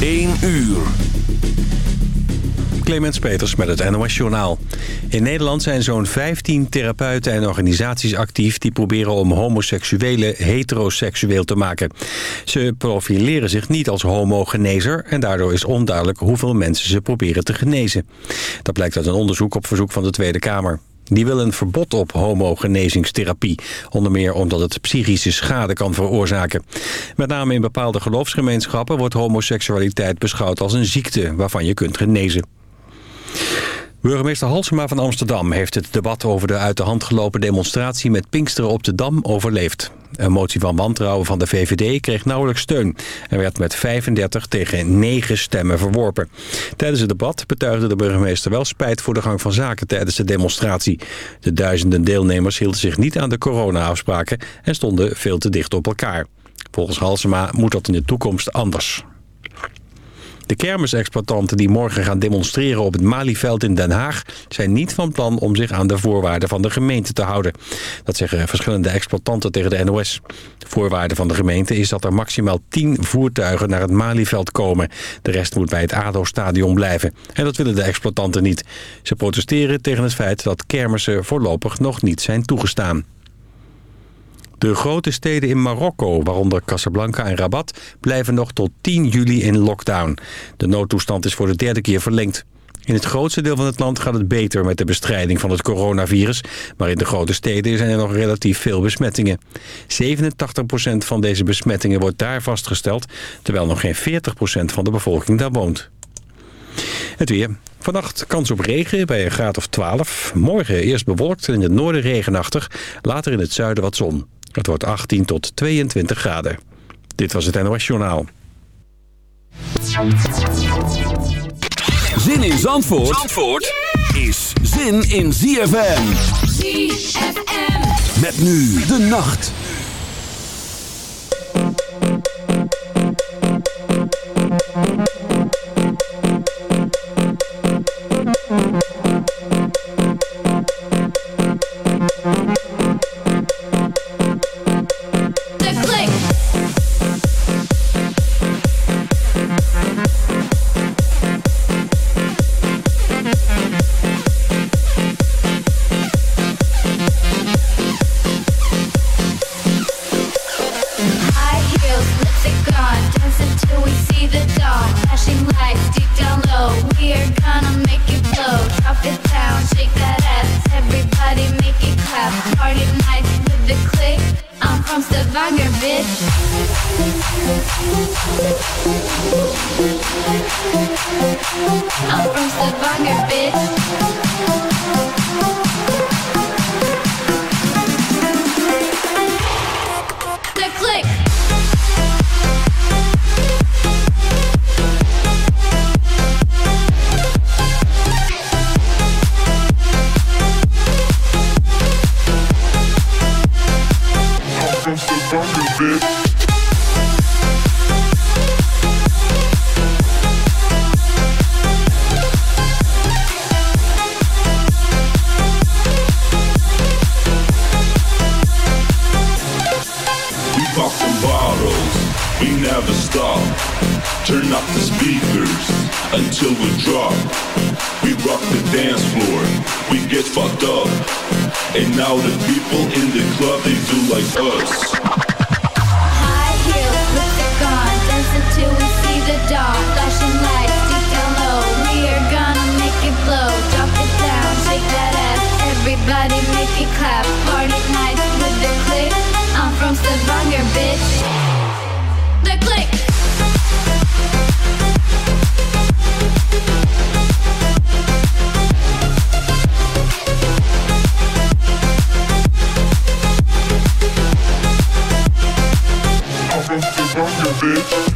1 uur. Clemens Peters met het NOS Journaal. In Nederland zijn zo'n 15 therapeuten en organisaties actief... die proberen om homoseksuelen heteroseksueel te maken. Ze profileren zich niet als homogenezer... en daardoor is onduidelijk hoeveel mensen ze proberen te genezen. Dat blijkt uit een onderzoek op verzoek van de Tweede Kamer. Die wil een verbod op homogenezingstherapie. Onder meer omdat het psychische schade kan veroorzaken. Met name in bepaalde geloofsgemeenschappen wordt homoseksualiteit beschouwd als een ziekte waarvan je kunt genezen. Burgemeester Halsema van Amsterdam heeft het debat over de uit de hand gelopen demonstratie met Pinksteren op de Dam overleefd. Een motie van wantrouwen van de VVD kreeg nauwelijks steun en werd met 35 tegen 9 stemmen verworpen. Tijdens het debat betuigde de burgemeester wel spijt voor de gang van zaken tijdens de demonstratie. De duizenden deelnemers hielden zich niet aan de corona-afspraken en stonden veel te dicht op elkaar. Volgens Halsema moet dat in de toekomst anders. De kermisexploitanten die morgen gaan demonstreren op het Malieveld in Den Haag... zijn niet van plan om zich aan de voorwaarden van de gemeente te houden. Dat zeggen verschillende exploitanten tegen de NOS. De voorwaarde van de gemeente is dat er maximaal 10 voertuigen naar het Malieveld komen. De rest moet bij het ADO-stadion blijven. En dat willen de exploitanten niet. Ze protesteren tegen het feit dat kermissen voorlopig nog niet zijn toegestaan. De grote steden in Marokko, waaronder Casablanca en Rabat... blijven nog tot 10 juli in lockdown. De noodtoestand is voor de derde keer verlengd. In het grootste deel van het land gaat het beter met de bestrijding van het coronavirus. Maar in de grote steden zijn er nog relatief veel besmettingen. 87% van deze besmettingen wordt daar vastgesteld... terwijl nog geen 40% van de bevolking daar woont. Het weer. Vannacht kans op regen bij een graad of 12. Morgen eerst bewolkt en in het noorden regenachtig. Later in het zuiden wat zon. Het wordt 18 tot 22 graden. Dit was het NOS Journaal. Zin in Zandvoort, Zandvoort is zin in ZFM. ZFM. Met nu de nacht. Until we drop. We rock the dance floor, we get fucked up. And now the people in the club, they do like us. High heels, lipstick on, dance until we see the dawn. Flashing lights, deep down low, we are gonna make it blow. Drop it down, shake that ass, everybody make it clap. Party night with the click, I'm from Stavanger, bitch. The click. I'm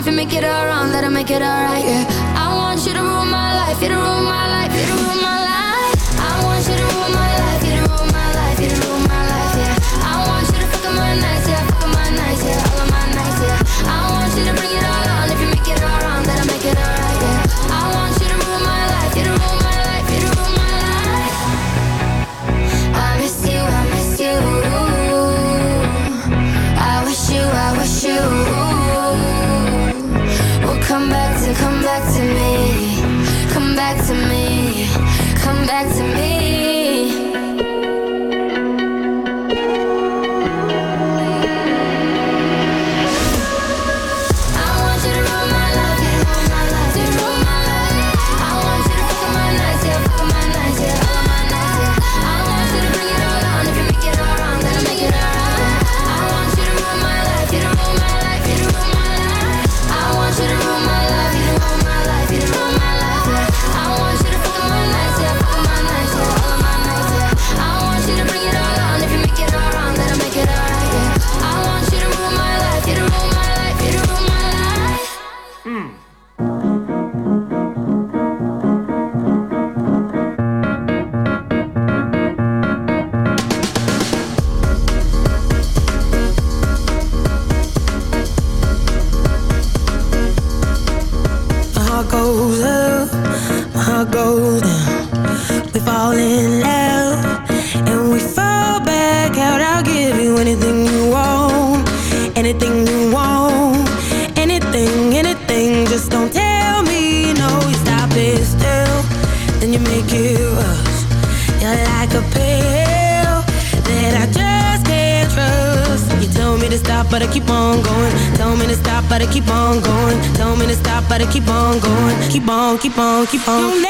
If you make it all wrong, let make it alright, yeah. I want you to rule my life, you to rule my life, you to rule my life. Keep on,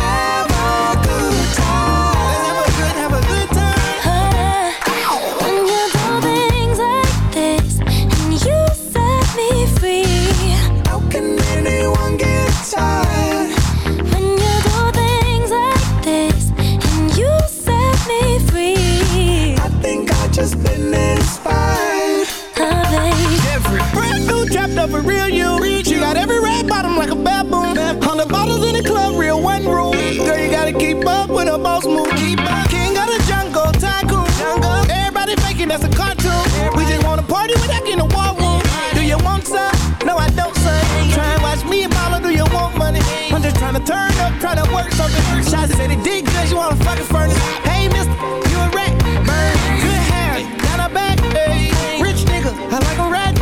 turn up, try to work something. Shots said it did good, you wanna fucking furnace. Hey, mister, you a rat. Burn, good hair, down her back. Hey, rich nigga, I like a rat.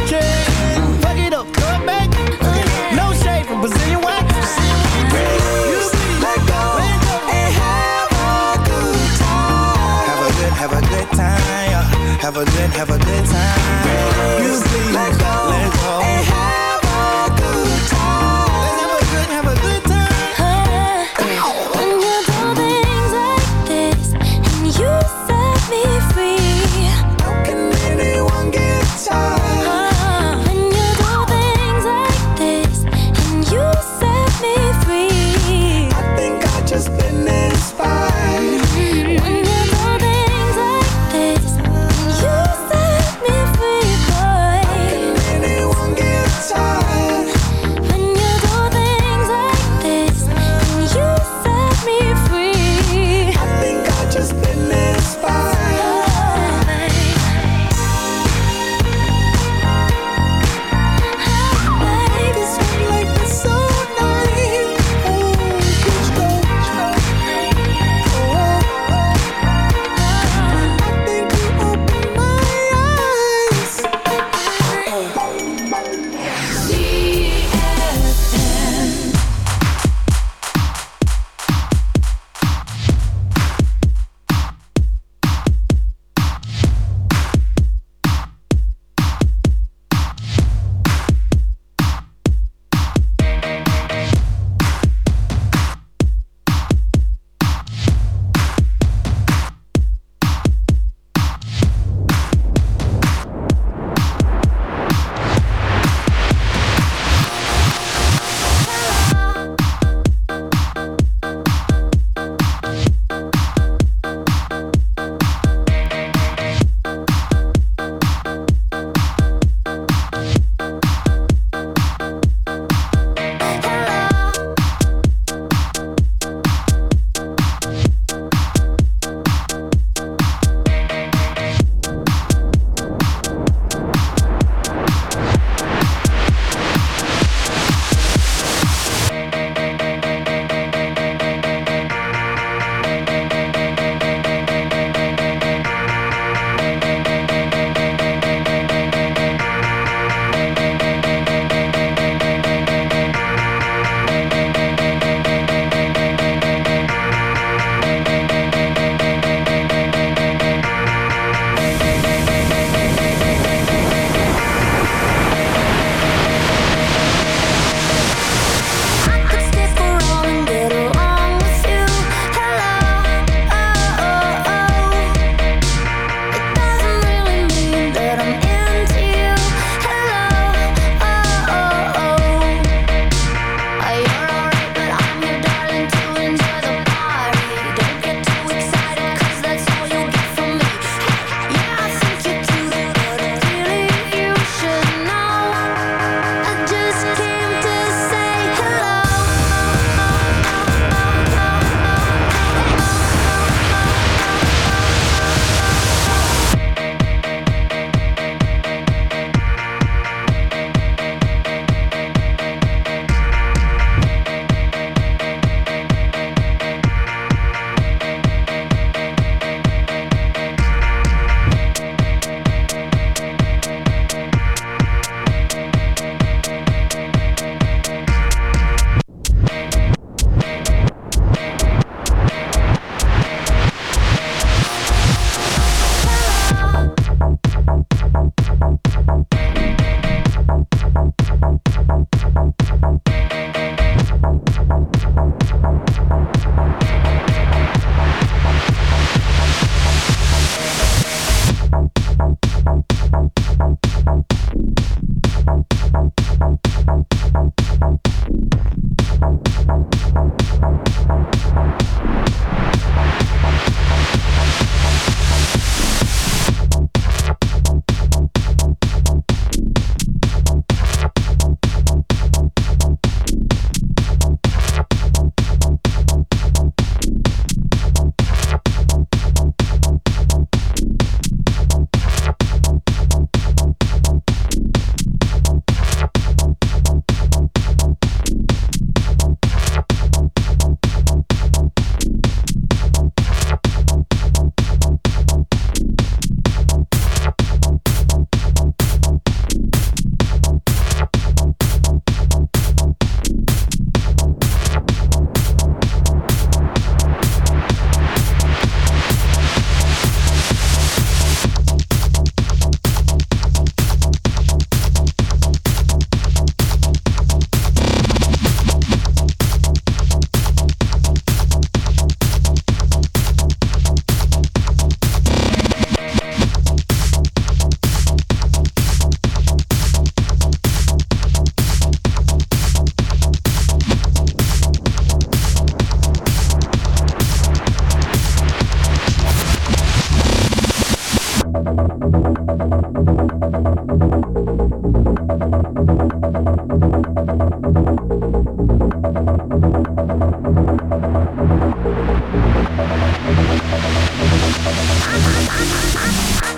Fuck it up, throw it back. No shade from Brazilian wax. You let let go and have a good time. Have a good, have a good time. yeah. Have a good, have a good time.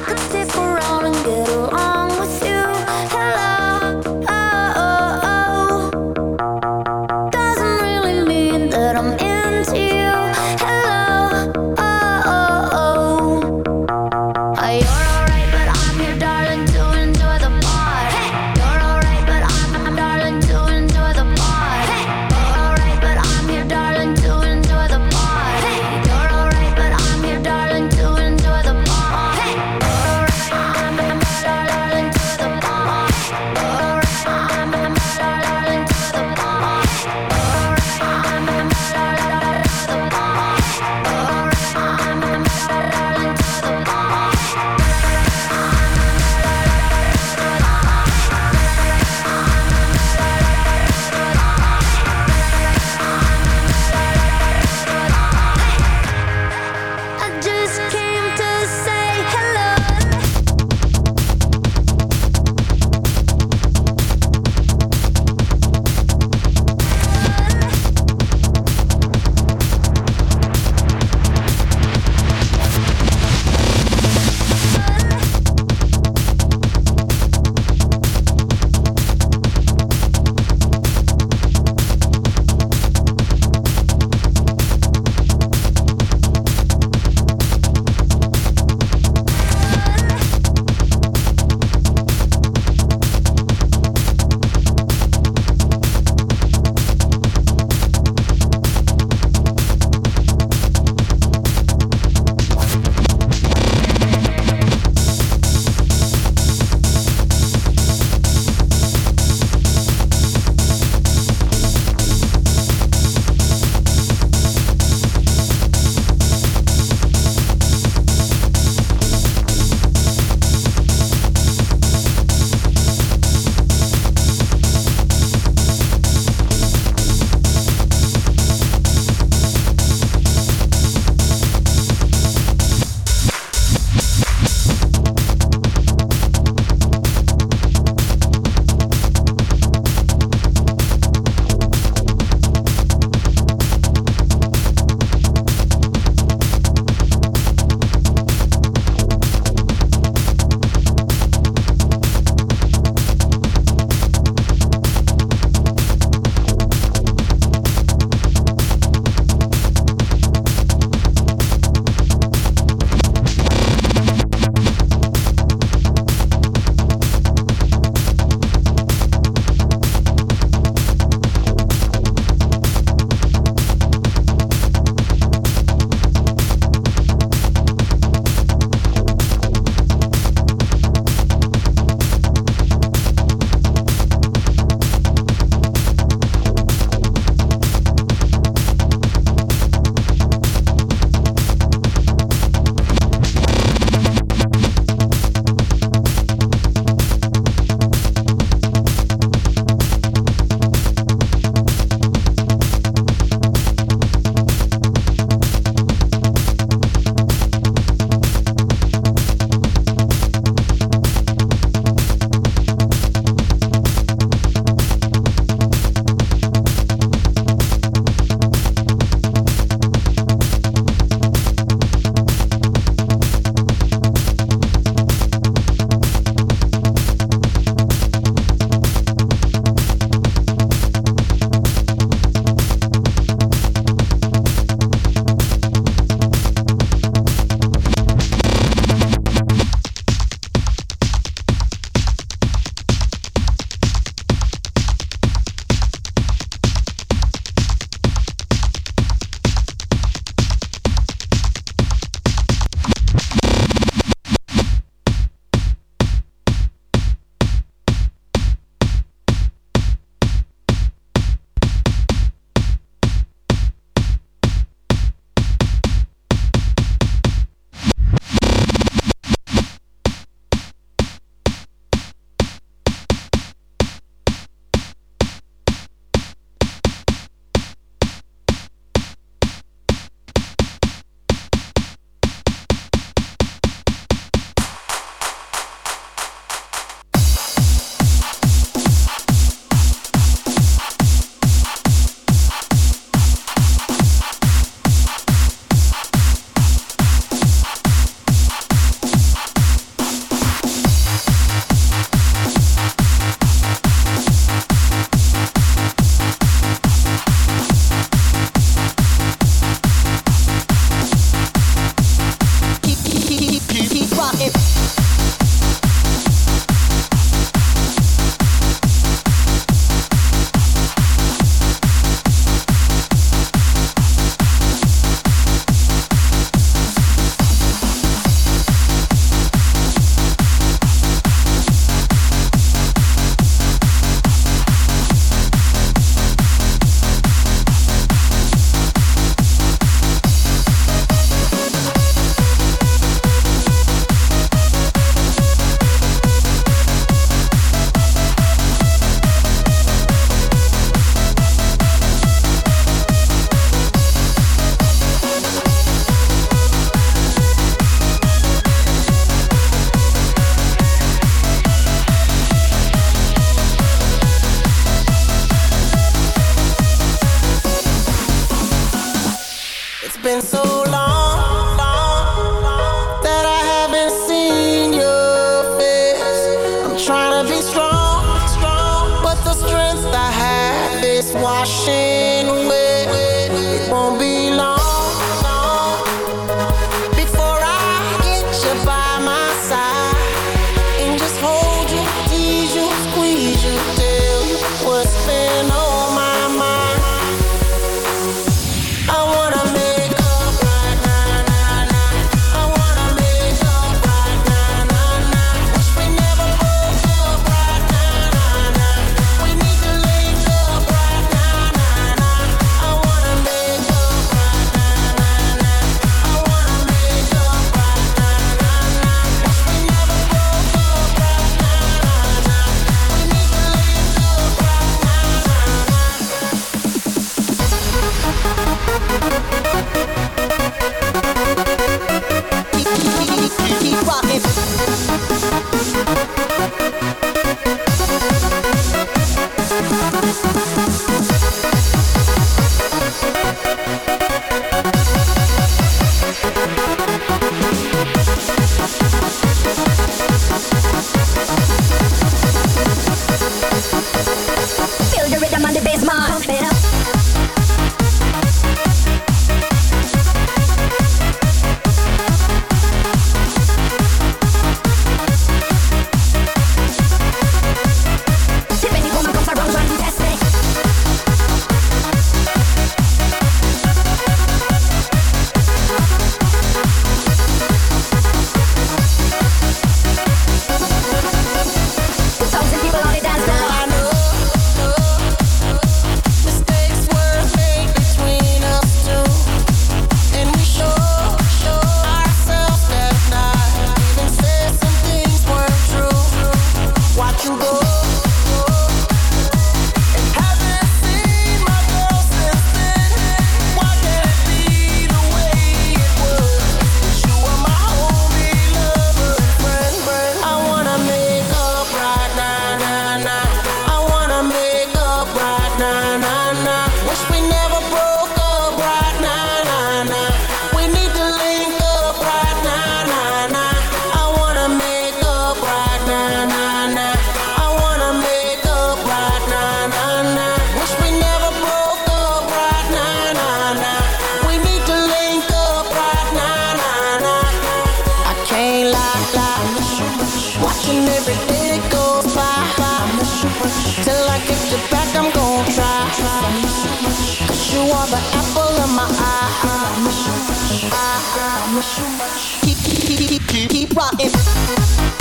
could stick around and get along. are the apple of my eye. I miss you, I miss you, keep, keep, keep, keep, keep rocking.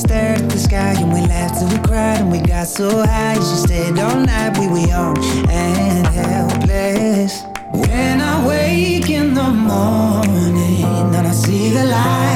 stared at the sky and we laughed and we cried and we got so high. She stayed all night, we were young and helpless. When I wake in the morning and I see the light.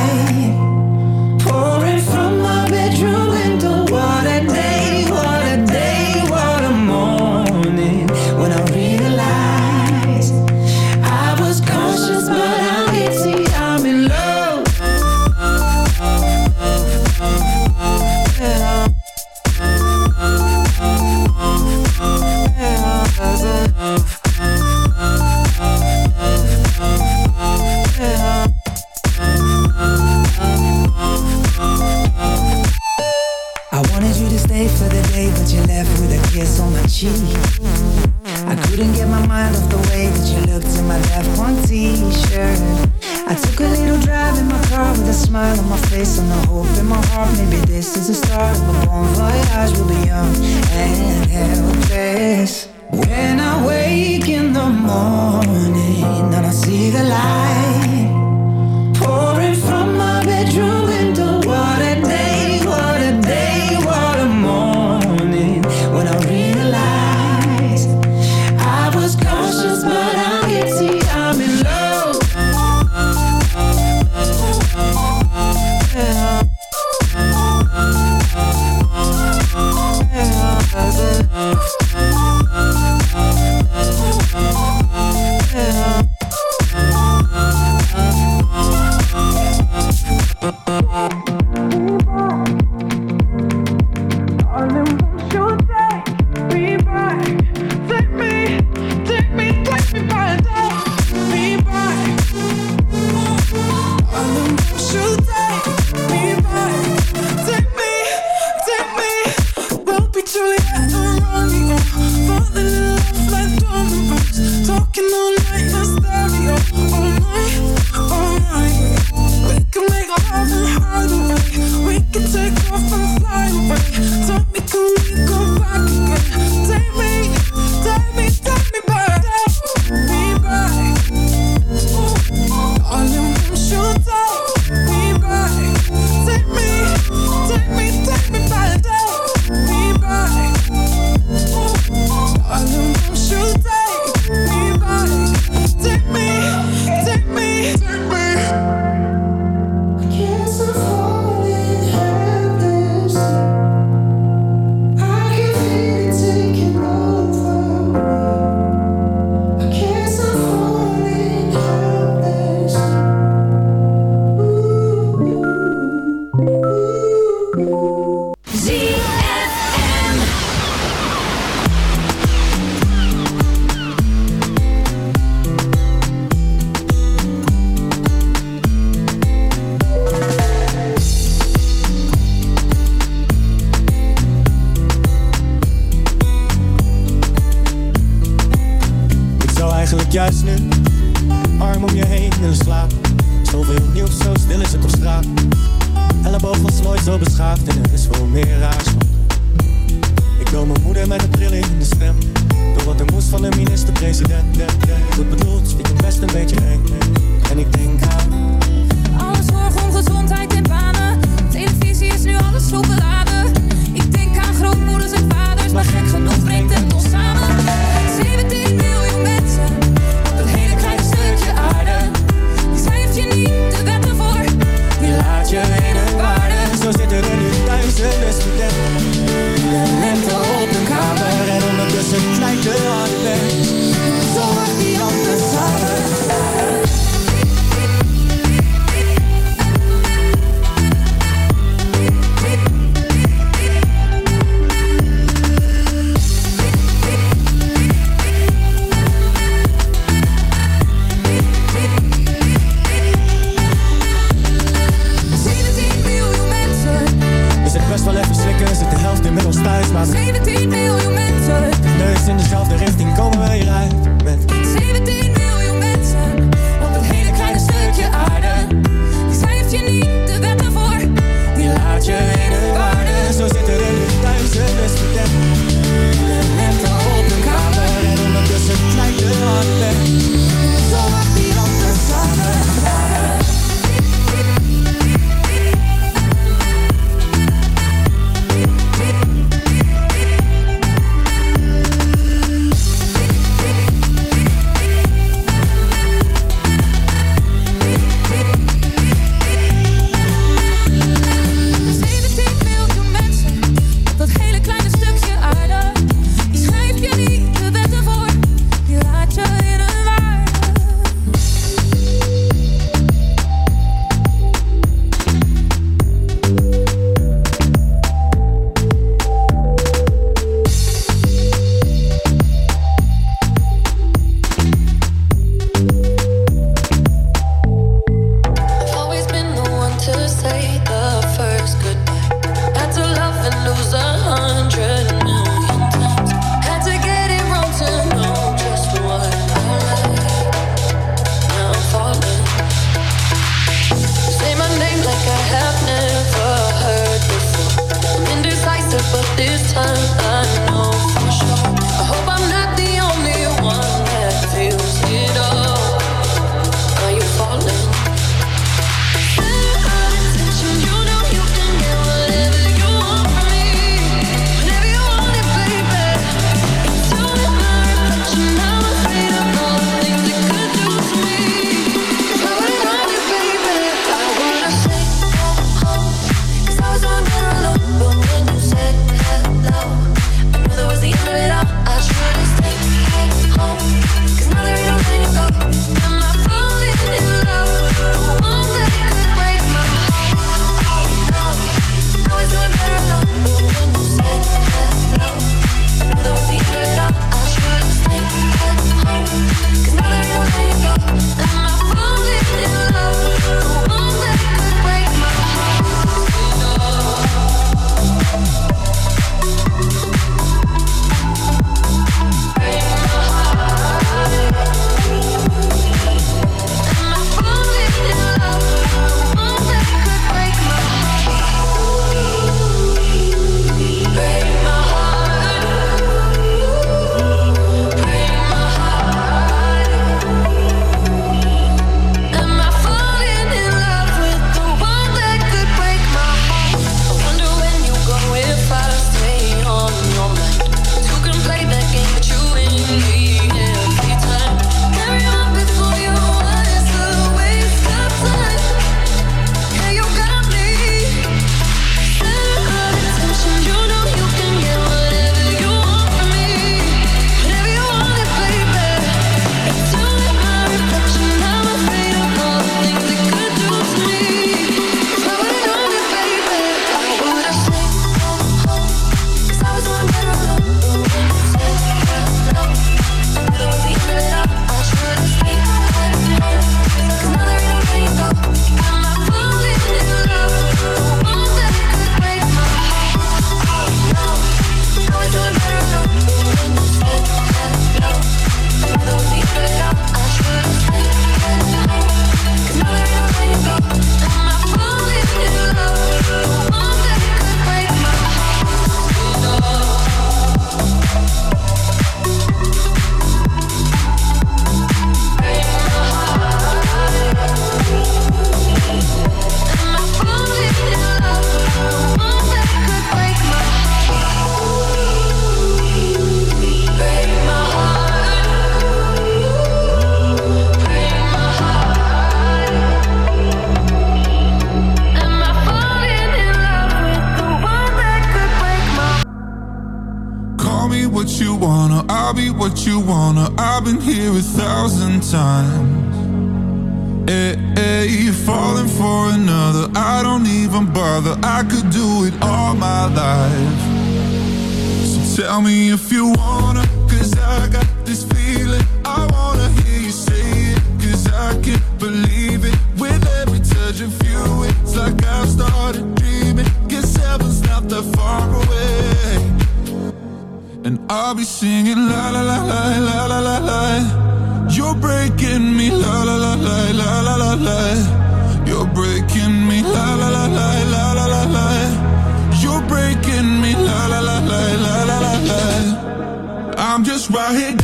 Right here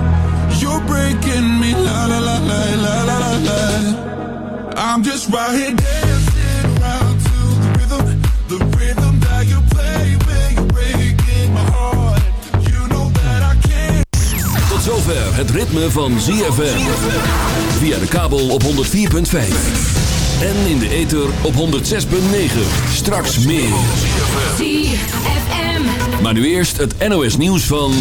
breaking me la la la la la la la la. I'm just right here dancing around to the rhythm, the rhythm that you play when you're breaking my heart. You know that I can't. Tot zover het ritme van ZFM. Via de kabel op 104.5. En in de ether op 106.9. Straks meer. ZFM. Maar nu eerst het NOS nieuws van...